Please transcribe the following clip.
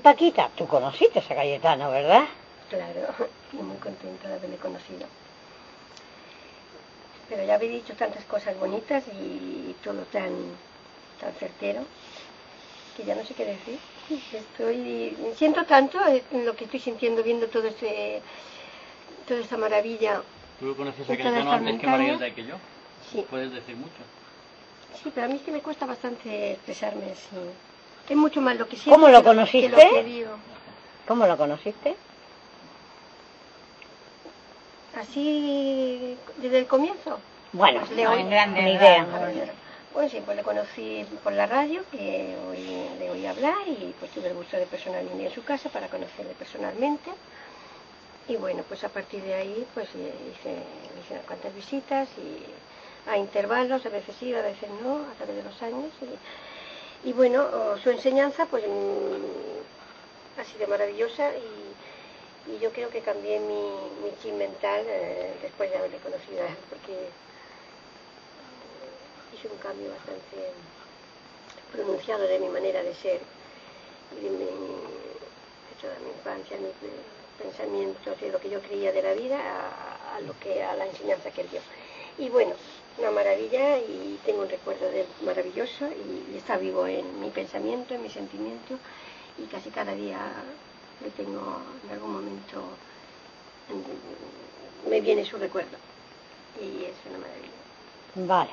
Paquita, tú conociste a Cayetano, ¿verdad? Claro, y muy contenta de haberle conocido. Pero ya habéis dicho tantas cosas bonitas y todo tan, tan certero que ya no sé qué decir. Estoy, siento tanto lo que estoy sintiendo viendo todo este, toda esta maravilla. ¿Tú conoces a Cayetano antes que María que yo? Sí. Puedes decir mucho. Sí, pero a mí es que me cuesta bastante expresarme así. Es mucho más lo que siento ¿Cómo lo conociste? Que lo que digo. ¿Cómo lo conociste? Así desde el comienzo. Bueno, Pues le no, oí- en grande idea. Pues sí, pues le conocí por la radio, que oí- le oí hablar y pues tuve el gusto de personalmente ir en su casa para conocerle personalmente. Y bueno, pues a partir de ahí pues eh, hice, hice unas cuantas visitas y a intervalos, a veces sí, a veces no, a través de los años. Y, y bueno, su enseñanza pues mm, ha sido maravillosa y, yo creo que cambié mi, mi mental eh, después de haberle conocido a él, porque hice un cambio bastante pronunciado de mi manera de ser y de, mi, de toda mi infancia, mis pensamientos y de lo que yo creía de la vida a, a lo que a la enseñanza que él dio. Y bueno, una maravilla y tengo un recuerdo de maravilloso y, está vivo en mi pensamiento, en mi sentimiento y casi cada día le tengo en algún momento en- me viene su recuerdo y es una maravilla. Vale.